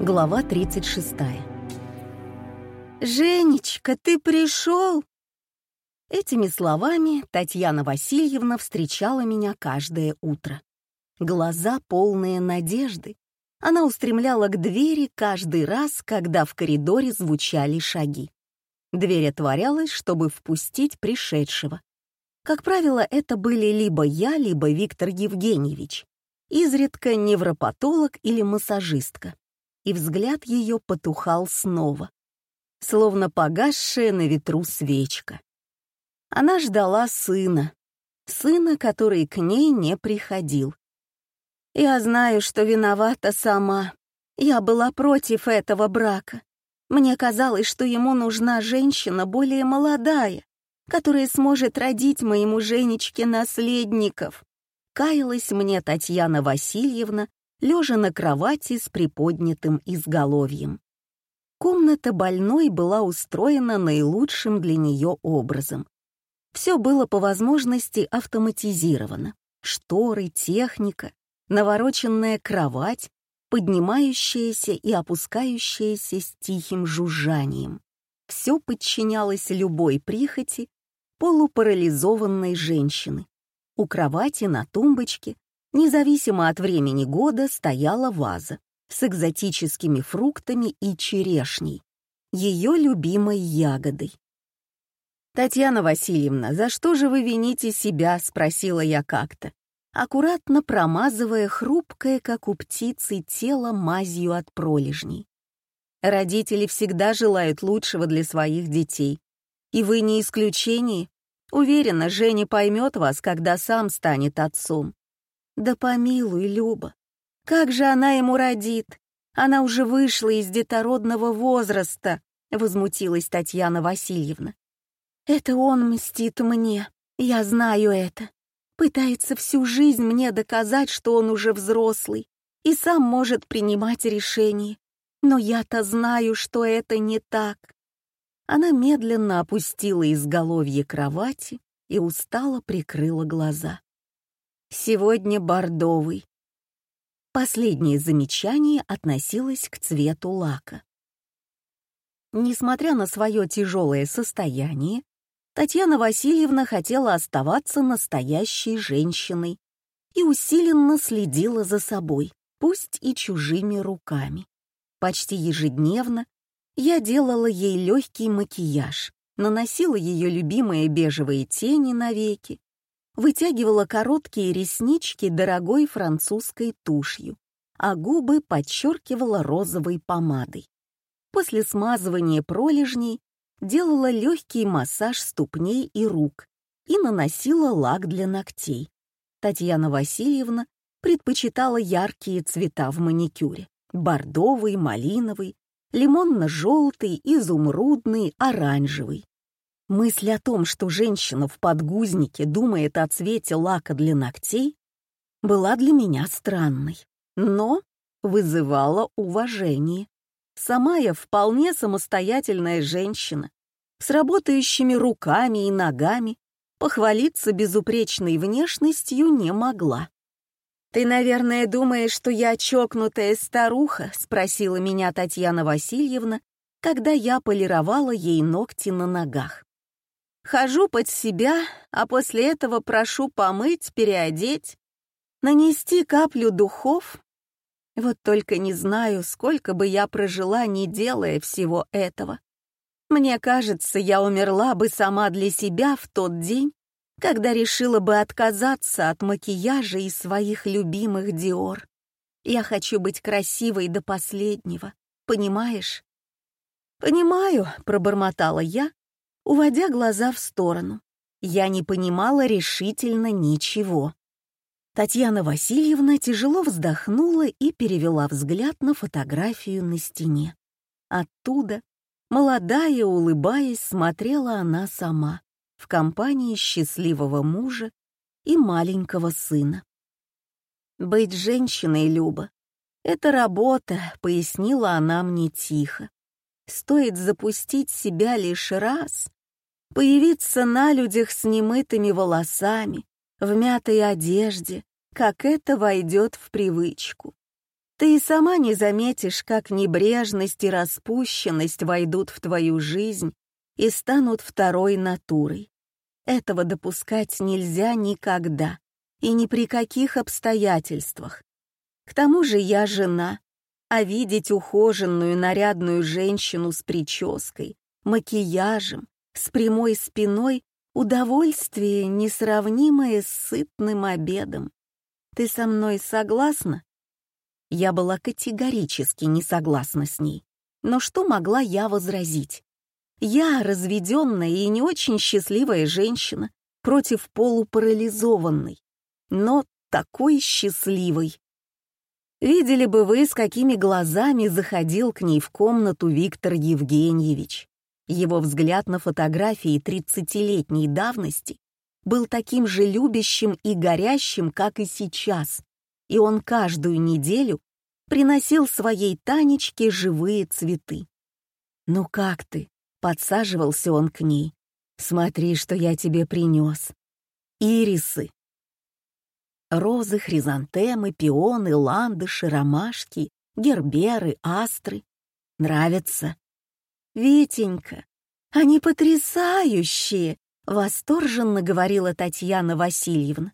Глава 36. «Женечка, ты пришел?» Этими словами Татьяна Васильевна встречала меня каждое утро. Глаза полные надежды. Она устремляла к двери каждый раз, когда в коридоре звучали шаги. Дверь отворялась, чтобы впустить пришедшего. Как правило, это были либо я, либо Виктор Евгеньевич, изредка невропатолог или массажистка и взгляд ее потухал снова, словно погасшая на ветру свечка. Она ждала сына, сына, который к ней не приходил. «Я знаю, что виновата сама. Я была против этого брака. Мне казалось, что ему нужна женщина более молодая, которая сможет родить моему Женечке наследников. Каялась мне Татьяна Васильевна, лежа на кровати с приподнятым изголовьем. Комната больной была устроена наилучшим для нее образом. Все было по возможности автоматизировано. Шторы, техника, навороченная кровать, поднимающаяся и опускающаяся с тихим жужжанием. Все подчинялось любой прихоти полупарализованной женщины. У кровати на тумбочке Независимо от времени года стояла ваза с экзотическими фруктами и черешней, ее любимой ягодой. «Татьяна Васильевна, за что же вы вините себя?» — спросила я как-то, аккуратно промазывая хрупкое, как у птицы, тело мазью от пролежней. Родители всегда желают лучшего для своих детей. И вы не исключение. Уверена, Женя поймет вас, когда сам станет отцом. Да помилуй, Люба, как же она ему родит? Она уже вышла из детородного возраста, возмутилась Татьяна Васильевна. Это он мстит мне, я знаю это. Пытается всю жизнь мне доказать, что он уже взрослый и сам может принимать решения. Но я-то знаю, что это не так. Она медленно опустила изголовье кровати и устало прикрыла глаза. Сегодня бордовый. Последнее замечание относилось к цвету лака. Несмотря на свое тяжелое состояние, Татьяна Васильевна хотела оставаться настоящей женщиной и усиленно следила за собой, пусть и чужими руками. Почти ежедневно я делала ей легкий макияж, наносила ее любимые бежевые тени на веки, вытягивала короткие реснички дорогой французской тушью, а губы подчеркивала розовой помадой. После смазывания пролежней делала легкий массаж ступней и рук и наносила лак для ногтей. Татьяна Васильевна предпочитала яркие цвета в маникюре — бордовый, малиновый, лимонно-желтый, изумрудный, оранжевый. Мысль о том, что женщина в подгузнике думает о цвете лака для ногтей, была для меня странной, но вызывала уважение. Сама я вполне самостоятельная женщина, с работающими руками и ногами, похвалиться безупречной внешностью не могла. «Ты, наверное, думаешь, что я чокнутая старуха?» — спросила меня Татьяна Васильевна, когда я полировала ей ногти на ногах. Хожу под себя, а после этого прошу помыть, переодеть, нанести каплю духов. Вот только не знаю, сколько бы я прожила, не делая всего этого. Мне кажется, я умерла бы сама для себя в тот день, когда решила бы отказаться от макияжа и своих любимых Диор. Я хочу быть красивой до последнего, понимаешь? «Понимаю», — пробормотала я, уводя глаза в сторону. Я не понимала решительно ничего. Татьяна Васильевна тяжело вздохнула и перевела взгляд на фотографию на стене. Оттуда, молодая, улыбаясь, смотрела она сама в компании счастливого мужа и маленького сына. «Быть женщиной, Люба, это работа», — пояснила она мне тихо. «Стоит запустить себя лишь раз, появиться на людях с немытыми волосами, в мятой одежде, как это войдет в привычку. Ты и сама не заметишь, как небрежность и распущенность войдут в твою жизнь и станут второй натурой. Этого допускать нельзя никогда и ни при каких обстоятельствах. К тому же я жена, а видеть ухоженную нарядную женщину с прической, макияжем, с прямой спиной — удовольствие, несравнимое с сытным обедом. Ты со мной согласна? Я была категорически не согласна с ней. Но что могла я возразить? Я разведенная и не очень счастливая женщина против полупарализованной, но такой счастливой. Видели бы вы, с какими глазами заходил к ней в комнату Виктор Евгеньевич. Его взгляд на фотографии тридцатилетней давности был таким же любящим и горящим, как и сейчас, и он каждую неделю приносил своей Танечке живые цветы. «Ну как ты?» — подсаживался он к ней. «Смотри, что я тебе принес. Ирисы». Розы, хризантемы, пионы, ландыши, ромашки, герберы, астры. Нравятся? «Витенька, они потрясающие!» — восторженно говорила Татьяна Васильевна.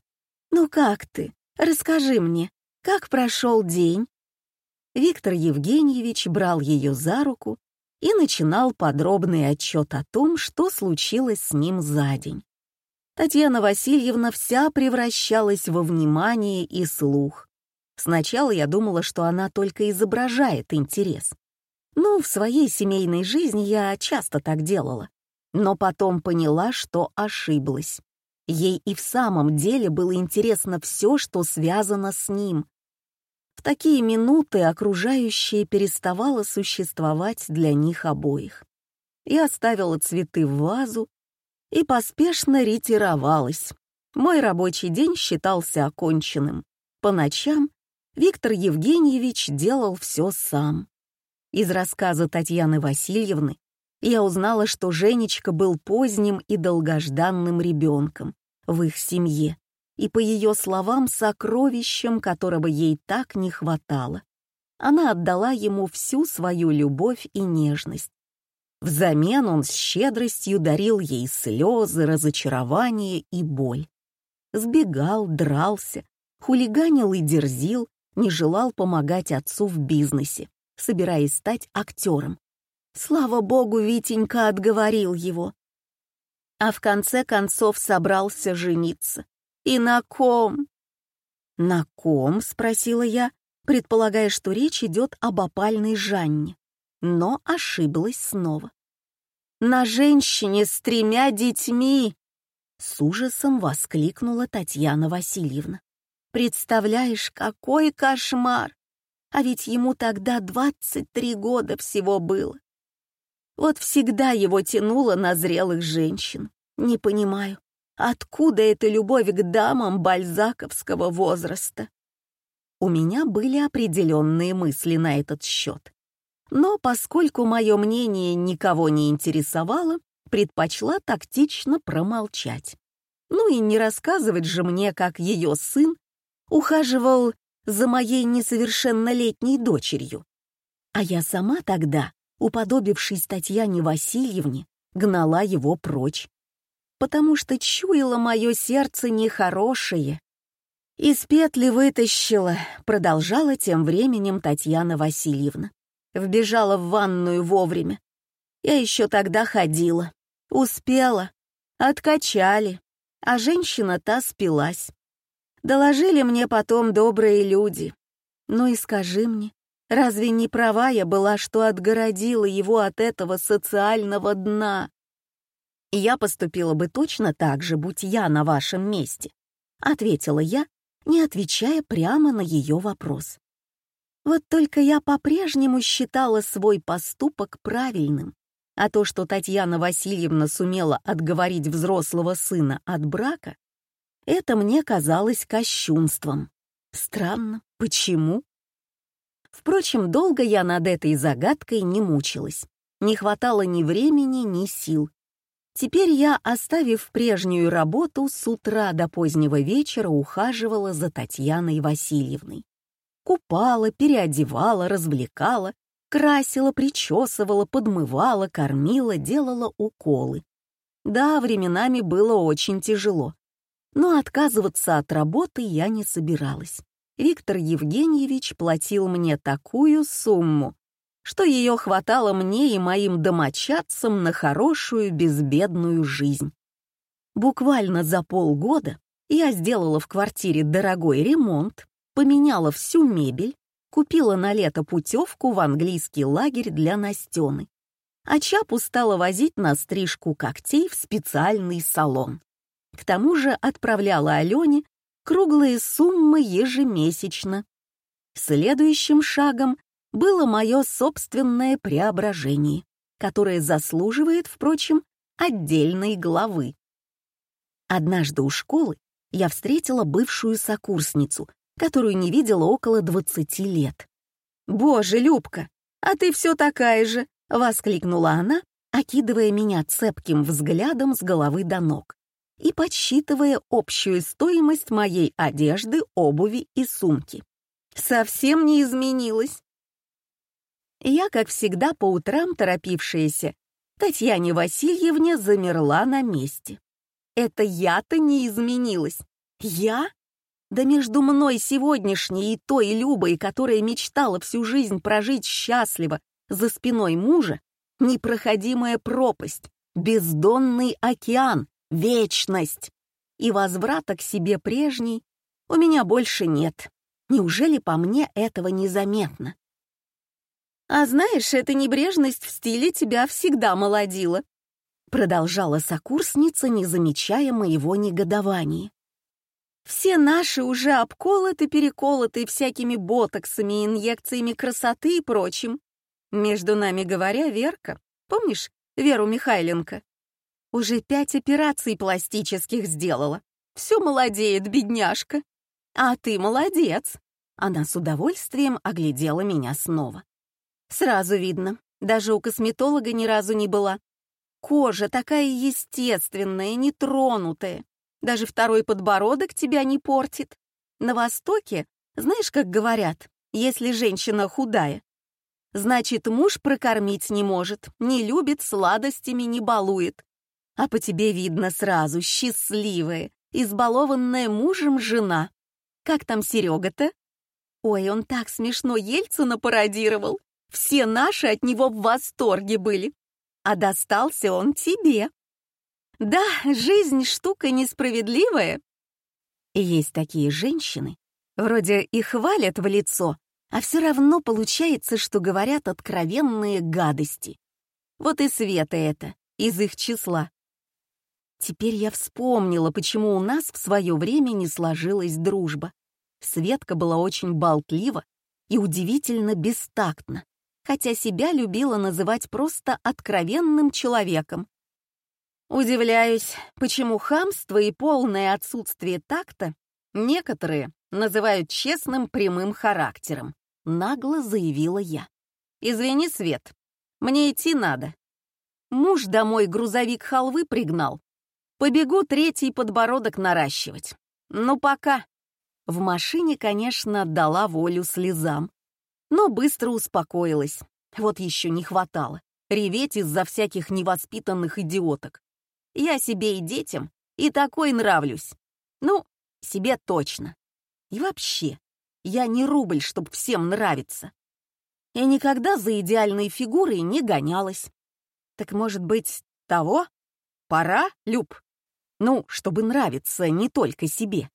«Ну как ты? Расскажи мне, как прошел день?» Виктор Евгеньевич брал ее за руку и начинал подробный отчет о том, что случилось с ним за день. Татьяна Васильевна вся превращалась во внимание и слух. Сначала я думала, что она только изображает интерес. Ну, в своей семейной жизни я часто так делала. Но потом поняла, что ошиблась. Ей и в самом деле было интересно все, что связано с ним. В такие минуты окружающее переставало существовать для них обоих. Я оставила цветы в вазу и поспешно ретировалась. Мой рабочий день считался оконченным. По ночам Виктор Евгеньевич делал все сам. Из рассказа Татьяны Васильевны я узнала, что Женечка был поздним и долгожданным ребенком в их семье и, по ее словам, сокровищем, которого ей так не хватало. Она отдала ему всю свою любовь и нежность. Взамен он с щедростью дарил ей слезы, разочарование и боль. Сбегал, дрался, хулиганил и дерзил, не желал помогать отцу в бизнесе собираясь стать актером. Слава богу, Витенька отговорил его. А в конце концов собрался жениться. И на ком? «На ком?» — спросила я, предполагая, что речь идет об опальной Жанне. Но ошиблась снова. «На женщине с тремя детьми!» С ужасом воскликнула Татьяна Васильевна. «Представляешь, какой кошмар! А ведь ему тогда 23 года всего было. Вот всегда его тянуло на зрелых женщин. Не понимаю, откуда эта любовь к дамам бальзаковского возраста? У меня были определенные мысли на этот счет. Но поскольку мое мнение никого не интересовало, предпочла тактично промолчать. Ну и не рассказывать же мне, как ее сын ухаживал за моей несовершеннолетней дочерью. А я сама тогда, уподобившись Татьяне Васильевне, гнала его прочь, потому что чуяло мое сердце нехорошее. Из петли вытащила, продолжала тем временем Татьяна Васильевна. Вбежала в ванную вовремя. Я еще тогда ходила. Успела. Откачали. А женщина та спилась. Доложили мне потом добрые люди. Ну и скажи мне, разве не права я была, что отгородила его от этого социального дна? Я поступила бы точно так же, будь я на вашем месте, ответила я, не отвечая прямо на ее вопрос. Вот только я по-прежнему считала свой поступок правильным, а то, что Татьяна Васильевна сумела отговорить взрослого сына от брака, это мне казалось кощунством. Странно, почему? Впрочем, долго я над этой загадкой не мучилась. Не хватало ни времени, ни сил. Теперь я, оставив прежнюю работу, с утра до позднего вечера ухаживала за Татьяной Васильевной. Купала, переодевала, развлекала, красила, причесывала, подмывала, кормила, делала уколы. Да, временами было очень тяжело. Но отказываться от работы я не собиралась. Виктор Евгеньевич платил мне такую сумму, что ее хватало мне и моим домочадцам на хорошую безбедную жизнь. Буквально за полгода я сделала в квартире дорогой ремонт, поменяла всю мебель, купила на лето путевку в английский лагерь для Настены, а Чапу стала возить на стрижку когтей в специальный салон. К тому же отправляла Алене круглые суммы ежемесячно. Следующим шагом было мое собственное преображение, которое заслуживает, впрочем, отдельной главы. Однажды у школы я встретила бывшую сокурсницу, которую не видела около 20 лет. «Боже, Любка, а ты все такая же!» — воскликнула она, окидывая меня цепким взглядом с головы до ног и подсчитывая общую стоимость моей одежды, обуви и сумки. Совсем не изменилась. Я, как всегда, по утрам торопившаяся, Татьяне Васильевне замерла на месте. Это я-то не изменилась. Я? Да между мной сегодняшней и той Любой, которая мечтала всю жизнь прожить счастливо за спиной мужа, непроходимая пропасть, бездонный океан, вечность. И возврата к себе прежней у меня больше нет. Неужели по мне этого незаметно? «А знаешь, эта небрежность в стиле тебя всегда молодила», продолжала сокурсница, не замечая моего негодования. «Все наши уже обколоты-переколоты всякими ботоксами, инъекциями красоты и прочим. Между нами говоря, Верка, помнишь Веру Михайленко? Уже пять операций пластических сделала. Все молодеет, бедняжка. А ты молодец. Она с удовольствием оглядела меня снова. Сразу видно, даже у косметолога ни разу не была. Кожа такая естественная, нетронутая. Даже второй подбородок тебя не портит. На Востоке, знаешь, как говорят, если женщина худая, значит, муж прокормить не может, не любит, сладостями не балует. А по тебе видно сразу, счастливая, избалованная мужем жена. Как там Серега-то? Ой, он так смешно Ельцина пародировал. Все наши от него в восторге были. А достался он тебе. Да, жизнь штука несправедливая. Есть такие женщины, вроде и хвалят в лицо, а все равно получается, что говорят откровенные гадости. Вот и Света это, из их числа. Теперь я вспомнила, почему у нас в свое время не сложилась дружба. Светка была очень болтлива и удивительно бестактна хотя себя любила называть просто откровенным человеком. Удивляюсь, почему хамство и полное отсутствие такта некоторые называют честным прямым характером, нагло заявила я. «Извини, Свет, мне идти надо. Муж домой грузовик халвы пригнал. Побегу третий подбородок наращивать. Ну, пока». В машине, конечно, дала волю слезам, но быстро успокоилась. Вот еще не хватало. Реветь из-за всяких невоспитанных идиоток. Я себе и детям и такой нравлюсь. Ну, себе точно. И вообще, я не рубль, чтоб всем нравиться. Я никогда за идеальной фигурой не гонялась. Так, может быть, того? Пора, Люб? Ну, чтобы нравиться не только себе.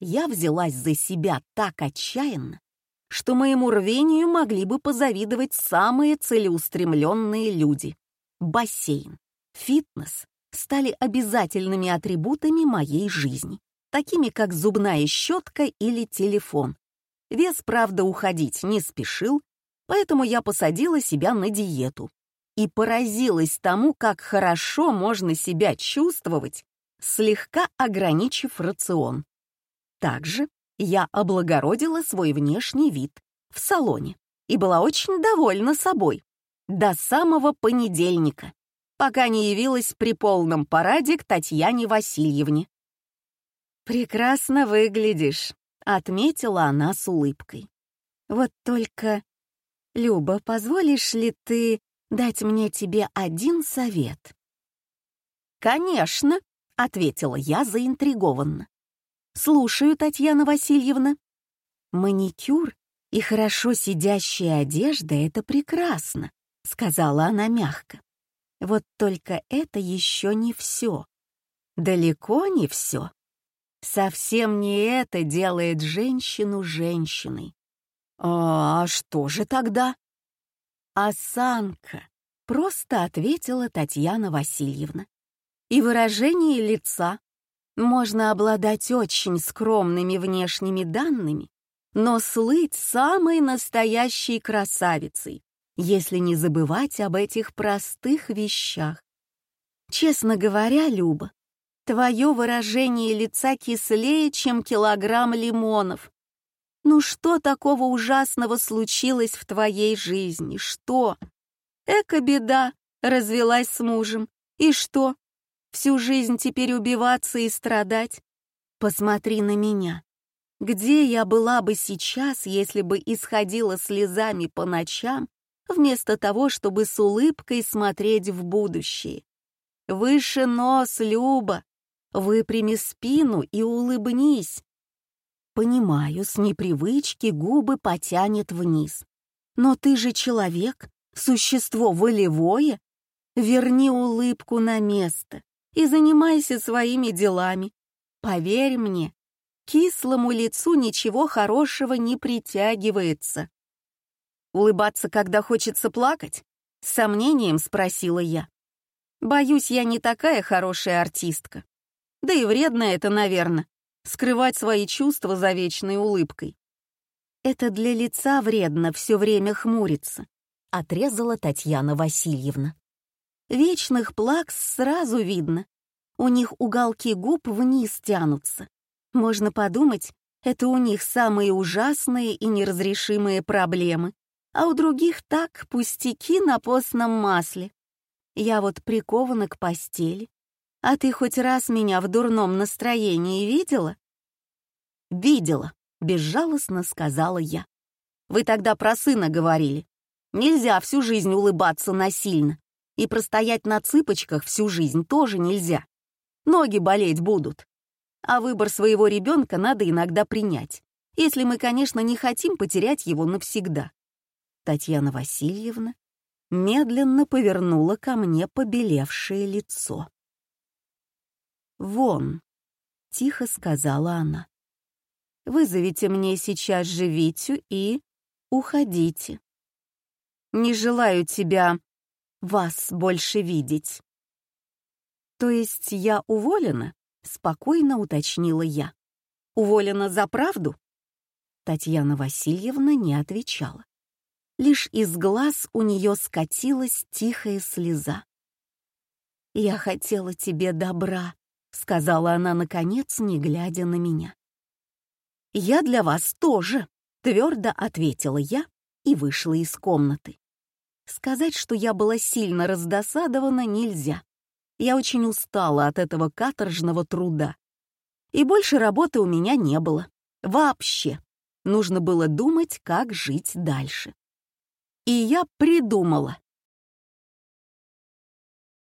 Я взялась за себя так отчаянно, что моему рвению могли бы позавидовать самые целеустремленные люди. Бассейн, фитнес стали обязательными атрибутами моей жизни, такими как зубная щетка или телефон. Вес, правда, уходить не спешил, поэтому я посадила себя на диету и поразилась тому, как хорошо можно себя чувствовать, слегка ограничив рацион. Также я облагородила свой внешний вид в салоне и была очень довольна собой до самого понедельника, пока не явилась при полном параде к Татьяне Васильевне. «Прекрасно выглядишь», — отметила она с улыбкой. Вот только... Люба, позволишь ли ты дать мне тебе один совет?» «Конечно», — ответила я заинтригованно. «Слушаю, Татьяна Васильевна». «Маникюр и хорошо сидящая одежда — это прекрасно», — сказала она мягко. «Вот только это еще не все. Далеко не все. Совсем не это делает женщину женщиной. «А что же тогда?» «Осанка», — просто ответила Татьяна Васильевна. «И выражение лица. Можно обладать очень скромными внешними данными, но слыть самой настоящей красавицей, если не забывать об этих простых вещах. Честно говоря, Люба, твое выражение лица кислее, чем килограмм лимонов. Ну что такого ужасного случилось в твоей жизни? Что? Эка беда, развелась с мужем. И что? Всю жизнь теперь убиваться и страдать? Посмотри на меня. Где я была бы сейчас, если бы исходила слезами по ночам, вместо того, чтобы с улыбкой смотреть в будущее? Выше нос, Люба! Выпрями спину и улыбнись. Понимаю, с непривычки губы потянет вниз. Но ты же человек, существо волевое. Верни улыбку на место и занимайся своими делами. Поверь мне, кислому лицу ничего хорошего не притягивается. Улыбаться, когда хочется плакать? С сомнением спросила я. Боюсь, я не такая хорошая артистка. Да и вредно это, наверное скрывать свои чувства за вечной улыбкой. «Это для лица вредно все время хмуриться», — отрезала Татьяна Васильевна. «Вечных плакс сразу видно. У них уголки губ вниз тянутся. Можно подумать, это у них самые ужасные и неразрешимые проблемы, а у других так пустяки на постном масле. Я вот прикована к постели, а ты хоть раз меня в дурном настроении видела?» «Видела», — безжалостно сказала я. «Вы тогда про сына говорили. Нельзя всю жизнь улыбаться насильно. И простоять на цыпочках всю жизнь тоже нельзя. Ноги болеть будут. А выбор своего ребенка надо иногда принять, если мы, конечно, не хотим потерять его навсегда». Татьяна Васильевна медленно повернула ко мне побелевшее лицо. «Вон», — тихо сказала она. «Вызовите мне сейчас же Витю и уходите. Не желаю тебя, вас больше видеть». «То есть я уволена?» — спокойно уточнила я. «Уволена за правду?» Татьяна Васильевна не отвечала. Лишь из глаз у нее скатилась тихая слеза. «Я хотела тебе добра», сказала она наконец, не глядя на меня. «Я для вас тоже», — твердо ответила я и вышла из комнаты. Сказать, что я была сильно раздосадована, нельзя. Я очень устала от этого каторжного труда. И больше работы у меня не было. Вообще. Нужно было думать, как жить дальше. И я придумала.